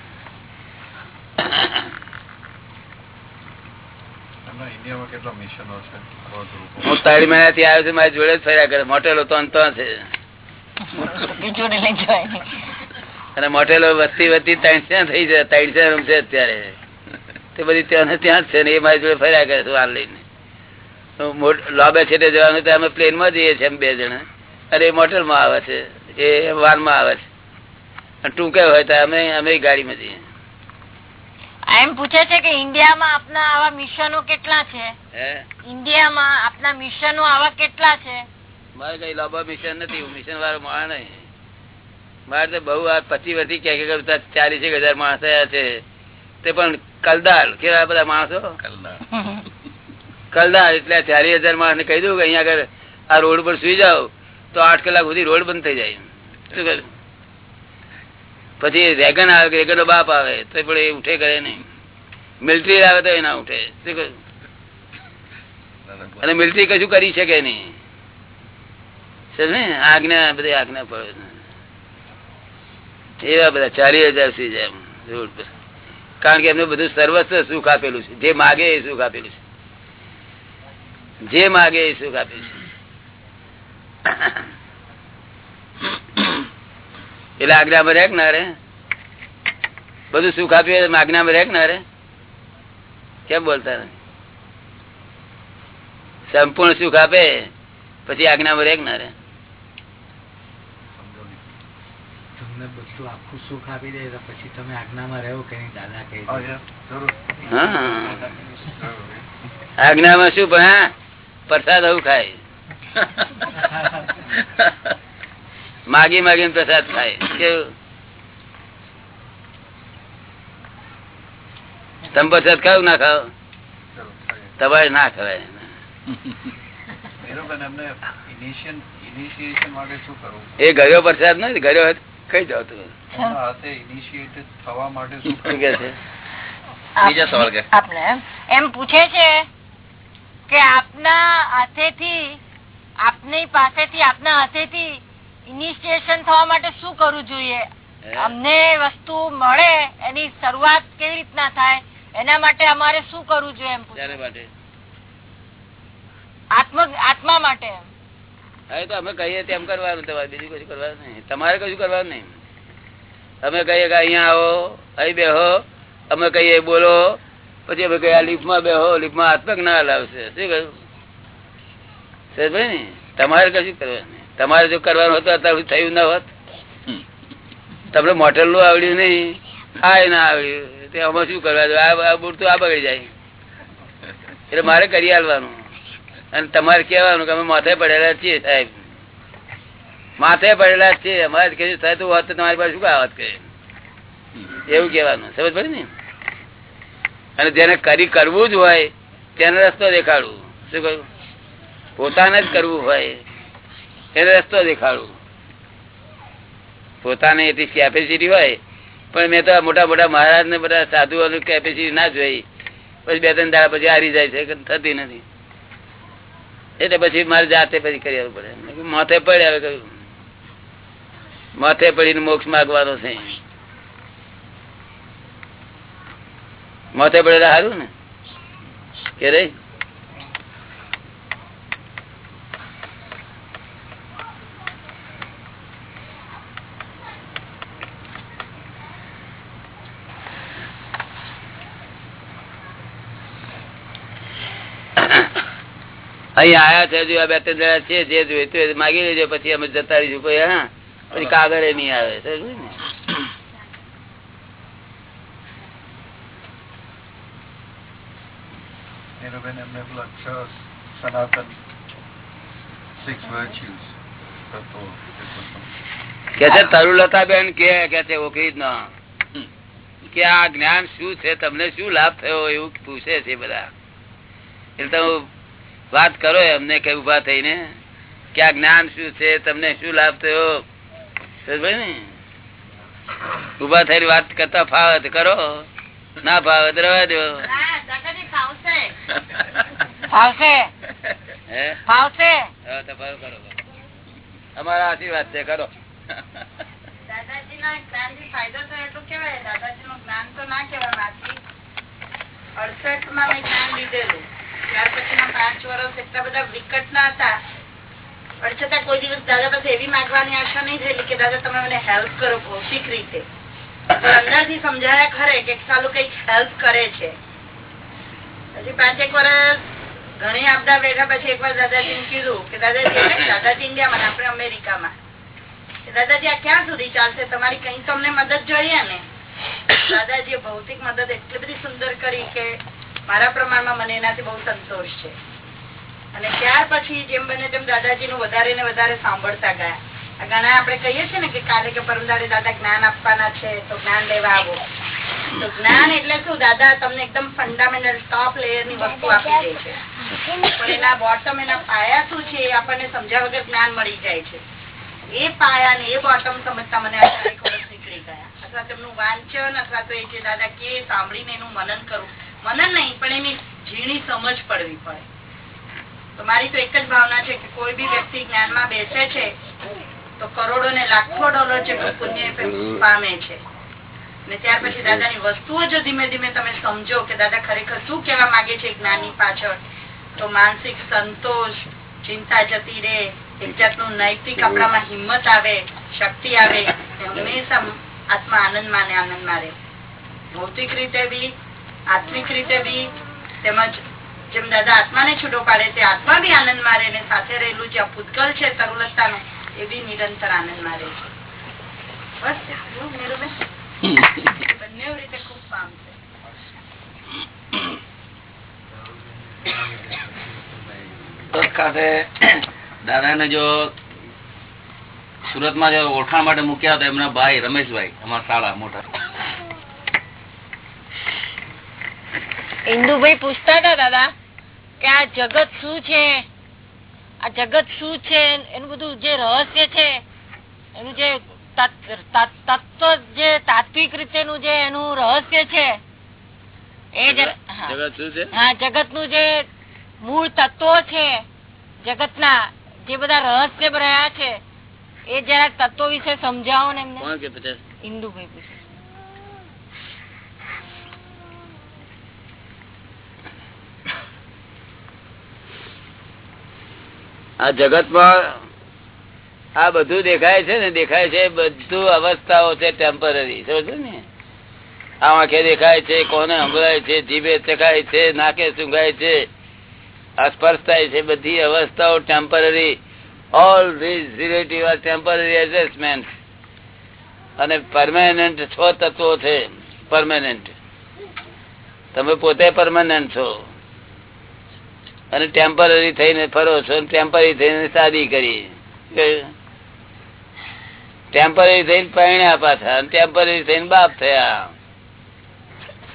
છે? હું ત્રણ મહિના થી આવ્યો છું મારી જોડે જ ફર્યા કરે. મોટેલો તો અંત છે. અને મોટેલો વસ્તી વસ્તી ત્રણસો થઈ જાય ત્રણસો રૂમ છે અત્યારે. તે બધી ત્યાં ત્યાં જ છે ને એ મારી જોડે ફર્યા કરે છે વાલ લઈને. લોબે છેટે જવાનું તો અમે પ્લેનમાં જઈએ છીએ બે જણા. અને એ મોટેલમાં આવે છે. એ વાનમાં આવે છે. અને ટૂંકે હોય તો અમે અમે ગાડીમાં જઈએ. એમ પૂછે છે કે ઇન્ડિયામાં આપના આવા મિશનો કેટલા છે? ઇન્ડિયામાં આપના મિશનો આવા કેટલા છે? મારે કઈ લાંબા મિશન નથી હું મિશન વાળો માણસ નહીં. મારે તો બહુ આ પચીસ વર્ષથી ક્યાં ક્યાં કરતા ચાલીસ એક હજાર માણસ થયા છે. તે પણ કલદાર કેવા બધા માણસો? કલદાર. એટલે ચારી હજાર માણસ કહી દઉં કે અહીંયા આગળ આ રોડ પર સુઈ જાઓ તો આઠ કલાક સુધી રોડ બંધ થઈ જાય. શું કરું? પછી રેગન આવે રેગન બાપ આવે તો પણ એ ઉઠે કરે નહીં. મિલિટરી આવે તો એ ના ઉઠે. શું કહ્યું અને મિલિટરી કશું કરી શકે નહીં? આજ્ઞા, બધી આજ્ઞા પડે એવા બધા ચારી હજાર સુઈ જાય રોડ પર. કારણ કે એમને બધું સર્વસ્વ સુખ આપેલું છે. જે માગે એ સુખ આપેલું છે. જે માગે એ સુખ આપેલું છે. એટલે આજ્ઞામાં રેક ના રે. બધું સુખ આપ્યું આજ્ઞામાં રેક ના રે. કેમ બોલતા સંપૂર્ણ સુખ આપે પછી આજ્ઞામાં રેક ના રે. તમને બધું આખું સુખ આપી દે પછી તમે આજ્ઞામાં રહો કે નહીં? દાદા કહી. આજ્ઞામાં શું પણ હા? પ્રસાદ આવું ખાય. માગી માગીને પ્રસાદ ખાય. કેવું તમે પ્રસાદ ખાવ ના ખાવ? તમારે ના ખવાય. એ ગયો પ્રસાદ નથી ગયો કઈ જાવ તમે. થવા માટે શું બીજો સવાલ કે આપણે એમ- એમ પૂછે છે કે આપના હાથેથી આપની પાસેથી આપના હાથેથી ઇનિશિયેશન થવા માટે શું કરવું જોઈએ? અમને વસ્તુ મળે એની શરૂઆત કેવી રીતના થાય એના માટે અમારે શું કરવું જોઈએ એમ આત્મ માટે એમ. હા તો અમે કહીએ તેમ કરવાનું તમારે બીજું કશું કરવાનું નહીં. તમારે કશું કરવાનું નહીં. અમે કહીએ કે અહીંયા આવો અહીં બેહો. અમે કહીએ બોલો. પછી અમે કહીએ લિફ્ટમાં બેહો, લિફ્ટમાં હાથ પગ ના હલાવશે. શું કહ્યું? ને, તમારે કશું કરવાનું તમારે જો કરવાનું હતું અત્યારે થયું ના હોત. તમને મોટેલનું આવડ્યું નહીં. આ ના આવડ્યું. તે આમાં શું કરવા આ બુટ તો આ બગડી જાય. એટલે મારે કરી આલવાનું. અને તમારે કેવાનું કે અમે માથે પડેલા છીએ, સાહેબ. માથે પડેલા છીએ. અમારે કશું થાય તો તમારી પાસે શું વાત કહે એવું કેવાનું સમજ પડે ને? અને જેને કરી કરવું જ હોય, તેને રસ્તો દેખાડવું. શું કહ્યું? પોતાને જ કરવું હોય એને રસ્તો દેખાડવું. પોતાને એટલી કેપેસિટી હોય, પણ મેં તો મોટા મોટા મહારાજ ને બધા સાધુઓની કેપેસિટી ના જોઈ. પછી બે ત્રણ દાડા પછી હારી જાય છે થતી નથી. એટલે પછી મારે જાતે પછી કરી આવવું પડે. માથે પડે હવે કહ્યું માથે પડીને મોક્ષ માગવાનો છે. માથે પડે તો સારું ને? કે રે? અહીં આયા છે જો બે ત્રણ જણા છે, જે જોઈતું માગી લેજો, પછી અમે જતા રહીશું કોઈ, હા? પછી કાગળ નહીં આવે ને? નીરુબેન, એમને પેલા છ સનાતન સિક્સ virtues. તત્વો એ બધું. કે છે તરુલતા બેન કે કે છે ઓકરી ના કે આ જ્ઞાન શું છે? તમને શું લાભ થયો? એવું પૂછે છે બધા. એટલે તમે વાત કરો એમને કઈ ઊભા થઈને. કે આ જ્ઞાન શું છે? તમને શું લાભ થયો? ને? ઊભા થઈને વાત કરતા ફાવે કરો. ના ફાવે રવા દો ફાવશે હે ફાવશે હા, તો ફાવે કરો કરો. અમારા આશીર્વાદ છે કરો. ફાયદો થયો એટલું કેવાય દાદાજીનું જ્ઞાન તો ના કહેવાય માથી અડસઠમાં મેં જ્ઞાન લીધેલું. ત્યાર પછીના પાંચ વર્ષ એટલા બધા વિકટ ના હતા. પણ છતાં કોઈ દિવસ દાદા પાસે એવી માગવાની આશા નહીં થયેલી કે દાદા તમે મને હેલ્પ કરો ભૌતિક રીતે. પણ અંદરથી સમજાયા ખરે કે સાલું કંઈક હેલ્પ કરે છે. હજી પાંચેક વર્ષ ઘણી આપદા બેઠા પછી એકવાર દાદાજી કીધું કે દાદાજી દાદાજી ઇન્ડિયામાં ને આપણે અમેરિકામાં. દાદાજી, આ ક્યાં સુધી ચાલશે? તમારી કઈ તો મદદ જોઈએ ને. દાદાજી ભૌતિક મદદ એટલી બધી સુંદર કરી કે મારા પ્રમાણમાં મને એનાથી બહુ સંતોષ છે. અને ત્યાર પછી જેમ બને તેમ દાદાજીનું વધારે ને વધારે સાંભળતા ગયા. ઘણા આપણે કહીએ છીએ ને કે કાલે કે પરમદારે દાદા જ્ઞાન આપવાના છે, તો જ્ઞાન લેવા આવો. જ્ઞાન એટલે શું? દાદા, તમને એકદમ ફંડામેન્ટલ ટોપ લેયરની વસ્તુ આપી દે છે. પણ એના બોટમ એના પાયા શું છે આપણને સમજ્યા વગર જ્ઞાન મળી જાય છે. એ પાયા ને એ બોટમ સમજતા મને આ વર્ષ નીકળી ગયા. અથવા તેમનું વાંચન, અથવા તો એ જે દાદા કે સાંભળીને એનું મનન કરવું મનન નહીં, પણ એની ઝીણી સમજ પડવી પડે. તો મારી તો એક જ ભાવના છે કે કોઈ બી વ્યક્તિ જ્ઞાનમાં બેસે છે, તો કરોડો ને લાખો ડોલર જેટલું પુણ્ય પામે છે. ને ત્યાર પછી દાદાની વસ્તુઓ જો ધીમે ધીમે તમે સમજો કે દાદા ખરેખર શું કેવા માંગે છે જ્ઞાની પાછળ. તો માનસિક સંતોષ, ચિંતા જતી રે એક જાતનું નૈતિક આપણામાં હિંમત આવે, શક્તિ આવે હંમેશા આત્મા આનંદમાં ને આનંદમાં રહે. ભૌતિક રીતે બી, આત્મિક રીતે બી, તેમજ જેમ દાદા આત્માને છૂટો પાડે તે આત્મા બી આનંદમાં રહે ને સાથે રહેલું જે પૂતગલ છે, તરુલતાનું, એ બી નિરંતર આનંદમાં રહે છે. બસ મેરુબેન. બંને રીતે ખૂબ પામશે ખાતે દાદાને જો સુરતમાં જો ઓળખાણ માટે મૂક્યા હતા એમના ભાઈ રમેશભાઈ અમારા શાળા મોટા. ઇન્દુભાઈ પૂછતા હતા દાદા કે આ જગત શું છે? આ જગત શું છે? એનું બધું જે રહસ્ય છે એનું જે તત્વ જે તાત્વિક રીતેનું જે એનું રહસ્ય છે એ હા. જગત શું છે? હા જગતનું જે મૂળ તત્વો છે જગત ના જે બધા રહસ્ય રહ્યા છે એ જરાક તત્વો વિશે સમજાવો ને એમને. ઇન્દુભાઈ પૂછે. આ જગતમાં આ બધું દેખાય છે ને, દેખાય છે બધું અવસ્થાઓ છે ટેમ્પરરી સમજો ને? આ આંખે દેખાય છે, કોને સંભળાય છે, જીભે ચકાય છે, નાકે સુંઘાય છે સ્પર્શ થાય છે, બધી અવસ્થાઓ temporary all these relative are temporary adjustment અને પરમાનન્ટ છ તત્વો છે પરમાનન્ટ તમે પોતે પરમાનન્ટ છો. અને ટેમ્પરરી થઈને ફરો છો ટેમ્પરરી થઈને શાદી કરી. ટેમ્પરરી થઈને પરિણ્યા પાછા ટેમ્પરરી થઈને બાપ થયા.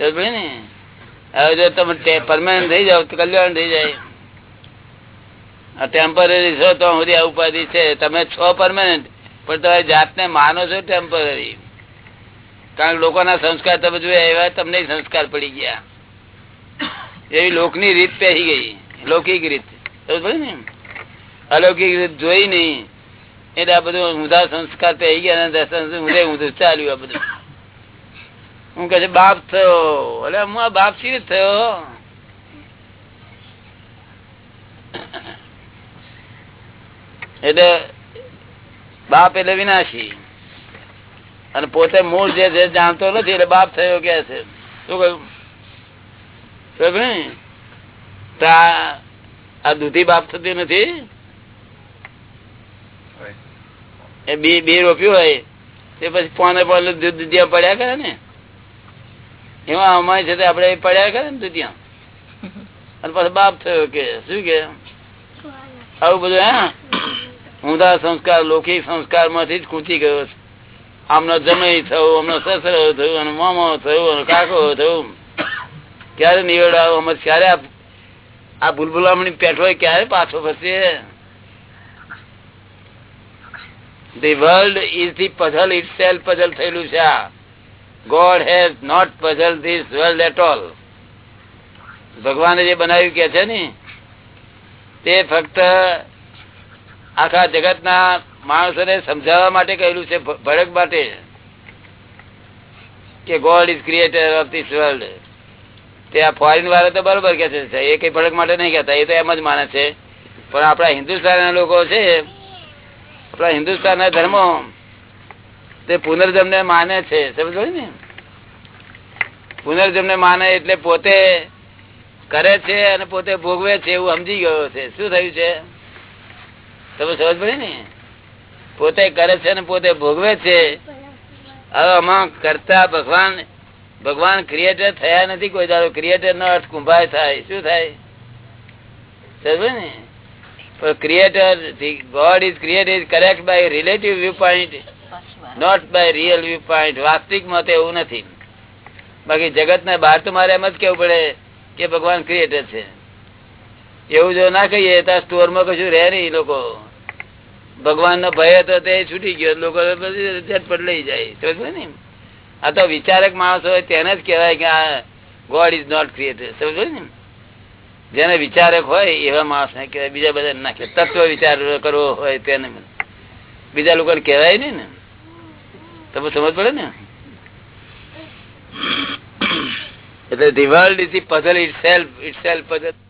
ને? હવે જો તમે પરમાનન્ટ થઈ જાવ તો કલ્યાણ થઈ જાય. ટેમ્પરરી છો તો સુધી આ ઉપાધિ છે. તમે છો પરમાનન્ટ પણ તમે જાતને માનો છો ટેમ્પરરી કારણ કે લોકોના સંસ્કાર તમે જોયા એવા તમને સંસ્કાર પડી ગયા. એવી લોકની રીત પહેરી ગઈ. લૌકિક રીત. ને? અલૌકિક રીત જોઈ નહીં. એટલે આ બધું ઊંધા સંસ્કાર પહેરી ગયા દર્શન ઊંધે ઊંધું ચાલ્યું આ બધું. હું કહે બાપ થયો. એટલે હું આ બાપ સી થયો. એટલે બાપ એટલે વિનાશી. અને પોતે મૂળ જે છે, જાણતો નથી, એટલે બાપ થયો કે છે. શું કહ્યું? આ દૂધી બાપ થતી નથી? એ બી રોપ્યું હોય, તે પછી પોને પોને દુધિયા પડ્યા કરે ને. એમાં અમારી સાથે આપડે પડ્યા કરે ને દુધિયા. અને પછી બાપ થયો કે, શું કે? આવું બધું, હા? ઊંધા સંસ્કાર, લૌકિક સંસ્કારમાંથી જ કૂચી ગયો છે. આમનો જમઈ થયો, આમનો સસરો થયું, અને મામો થયું, અને કાકો થયું. ક્યારે નિવેડો આવ્યો અમે ક્યારે આ- આ ભૂલભુલામણી પેઠો ક્યારે પાછો ફરશે the world is the puzzle itself puzzle થયેલું છે આ. God has not puzzle this world at all ભગવાને જે બનાવ્યું કે છે ને, તે ફક્ત આખા જગતના માણસોને સમજાવવા માટે કહેલું છે ભડક માટે. કે God is creator of this world તે આ ફોરેન વાળા તો બરોબર કે છે, એ કઈ ભડક માટે નહીં કહેતા, એ તો એમ જ માને છે. પણ આપણા હિન્દુસ્તાનના લોકો છે આપણા હિન્દુસ્તાનના ધર્મો તે પુનર્જન્મ ને માને છે. સમજો ને પુનર્જન્મ ને? માને એટલે પોતે કરે છે અને પોતે ભોગવે છે એવું સમજી ગયો છે. શું થયું છે? તમે સમજ પડી ને? પોતે કરે છે અને પોતે ભોગવે છે. હવે આમાં કરતા ભગવાન ભગવાન ક્રિએટર થયા નથી કોઈ દારો ક્રિએટર નો અર્થ કુંભાય થાય. શું થાય? સમજ ને? God is created correct by relative view point not by real view point વાસ્તવિક મત એવું નથી. બાકી જગત ને બહાર તો મારે એમ જ કેવું પડે કે ભગવાન ક્રિએટર છે. એવું જો ના કહીએ તો સ્ટોરમાં કશું રહે નહીં લોકો. ભગવાન નો ભય હતો તે છૂટી ગયો. લોકો ઝટપટ લઈ જાય. ને આ તો વિચારક માણસ હોય તેને જ કહેવાય કે આ ગોડ ઇઝ નોટ ક્રિએટર સમજો ને જેને વિચારક હોય એવા માણસ ને કહેવાય, બીજા બધા નાખે તત્વ વિચાર કરવો હોય તેને બીજા લોકોને કહેવાય નહીં ને. તમે સમજ પડે ને? એટલે the world is the puzzle itself itself puzzle